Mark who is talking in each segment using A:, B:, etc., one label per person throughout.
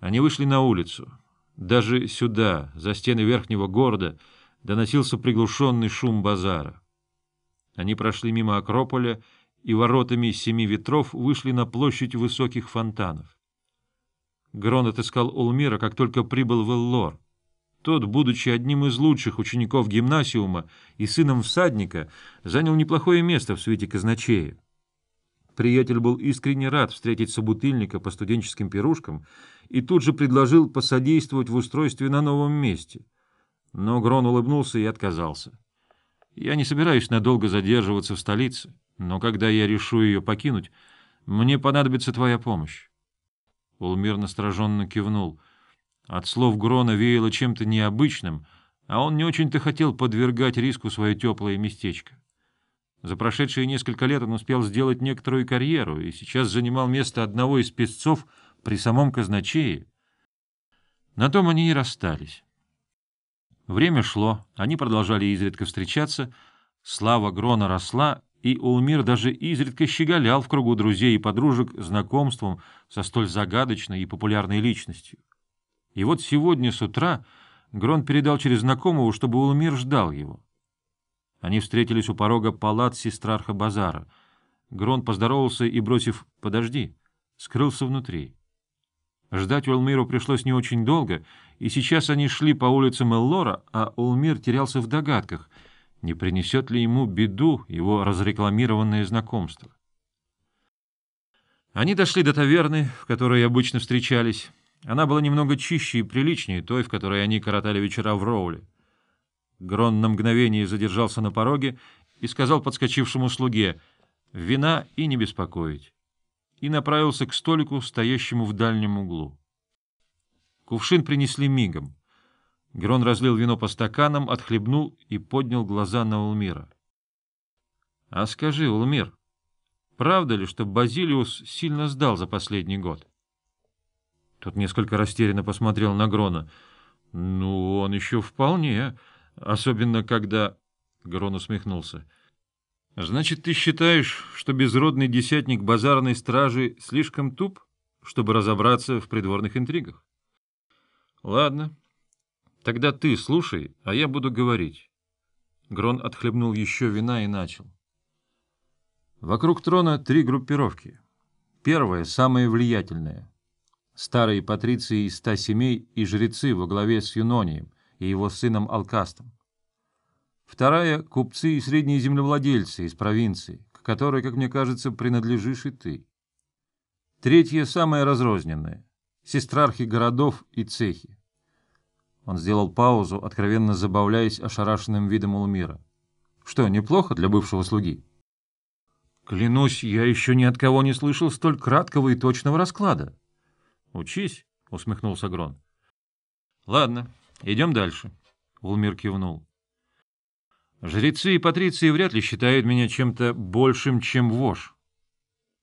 A: Они вышли на улицу. Даже сюда, за стены верхнего города, доносился приглушенный шум базара. Они прошли мимо Акрополя и воротами семи ветров вышли на площадь высоких фонтанов. Грон отыскал Улмира, как только прибыл в Эллор. Тот, будучи одним из лучших учеников гимнасиума и сыном всадника, занял неплохое место в свете казначея. Приятель был искренне рад встретить собутыльника по студенческим пирушкам и тут же предложил посодействовать в устройстве на новом месте. Но Грон улыбнулся и отказался. «Я не собираюсь надолго задерживаться в столице, но когда я решу ее покинуть, мне понадобится твоя помощь». Улмир настороженно кивнул. От слов Грона веяло чем-то необычным, а он не очень-то хотел подвергать риску свое теплое местечко. За прошедшие несколько лет он успел сделать некоторую карьеру и сейчас занимал место одного из песцов при самом казначее. На том они и расстались. Время шло, они продолжали изредка встречаться, слава Грона росла, и Улмир даже изредка щеголял в кругу друзей и подружек знакомством со столь загадочной и популярной личностью. И вот сегодня с утра Грон передал через знакомого, чтобы Улмир ждал его. Они встретились у порога палат сестрарха базара. Грон поздоровался и, бросив «подожди», скрылся внутри. Ждать Улмиру пришлось не очень долго, и сейчас они шли по улицам Эллора, а Улмир терялся в догадках, не принесет ли ему беду его разрекламированное знакомство. Они дошли до таверны, в которой обычно встречались. Она была немного чище и приличнее той, в которой они коротали вечера в Роуле. Грон на мгновение задержался на пороге и сказал подскочившему слуге «Вина и не беспокоить» и направился к столику, стоящему в дальнем углу. Кувшин принесли мигом. Грон разлил вино по стаканам, отхлебнул и поднял глаза на Улмира. — А скажи, Улмир, правда ли, что Базилиус сильно сдал за последний год? Тот несколько растерянно посмотрел на Грона. — Ну, он еще вполне... Особенно, когда... Грон усмехнулся. — Значит, ты считаешь, что безродный десятник базарной стражи слишком туп, чтобы разобраться в придворных интригах? — Ладно. Тогда ты слушай, а я буду говорить. Грон отхлебнул еще вина и начал. Вокруг трона три группировки. Первая, самая влиятельная. Старые патриции из ста семей и жрецы во главе с Юнонием, и его сыном Алкастом. Вторая — купцы и средние землевладельцы из провинции, к которой, как мне кажется, принадлежишь и ты. Третья — самая разрозненная — сестрархи городов и цехи. Он сделал паузу, откровенно забавляясь ошарашенным видом Улмира. Что, неплохо для бывшего слуги? Клянусь, я еще ни от кого не слышал столь краткого и точного расклада. Учись, — усмехнулся Грон. Ладно, Идем дальше. Улмир кивнул. Жрецы и патриции вряд ли считают меня чем-то большим, чем вож.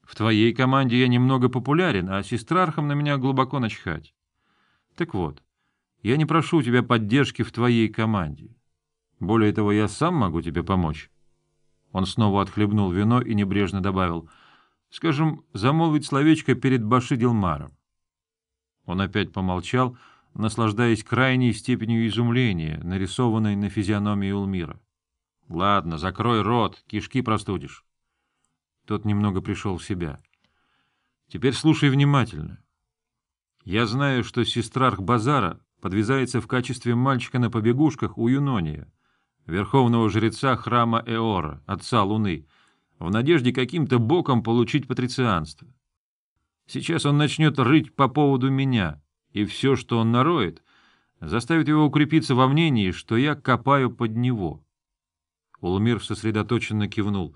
A: В твоей команде я немного популярен, а сестрархам на меня глубоко начхать. Так вот, я не прошу у тебя поддержки в твоей команде. Более того, я сам могу тебе помочь. Он снова отхлебнул вино и небрежно добавил, скажем, замолвить словечко перед Баши Дилмаром. Он опять помолчал, — наслаждаясь крайней степенью изумления, нарисованной на физиономии Улмира. — Ладно, закрой рот, кишки простудишь. Тот немного пришел в себя. — Теперь слушай внимательно. Я знаю, что сестрарх Базара подвязается в качестве мальчика на побегушках у Юнония, верховного жреца храма Эора, отца Луны, в надежде каким-то боком получить патрицианство. Сейчас он начнет рыть по поводу меня — и все, что он нароет, заставит его укрепиться во мнении, что я копаю под него. Улмир сосредоточенно кивнул.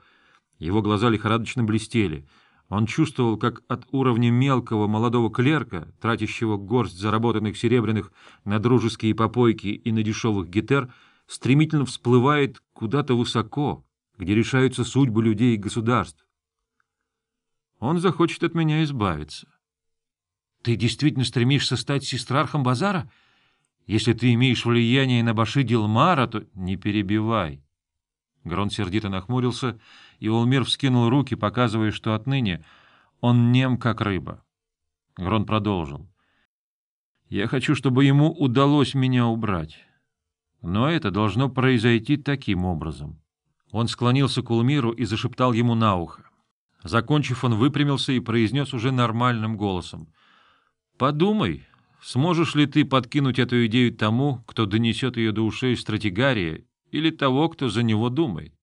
A: Его глаза лихорадочно блестели. Он чувствовал, как от уровня мелкого молодого клерка, тратящего горсть заработанных серебряных на дружеские попойки и на дешевых гитер, стремительно всплывает куда-то высоко, где решаются судьбы людей и государств. Он захочет от меня избавиться. Ты действительно стремишься стать сестрархом базара? Если ты имеешь влияние на Баши Дилмара, то не перебивай. Грон сердито нахмурился, и Олмир вскинул руки, показывая, что отныне он нем, как рыба. Грон продолжил. Я хочу, чтобы ему удалось меня убрать. Но это должно произойти таким образом. Он склонился к Улмиру и зашептал ему на ухо. Закончив, он выпрямился и произнес уже нормальным голосом. «Подумай, сможешь ли ты подкинуть эту идею тому, кто донесет ее до ушей стратегария, или того, кто за него думает?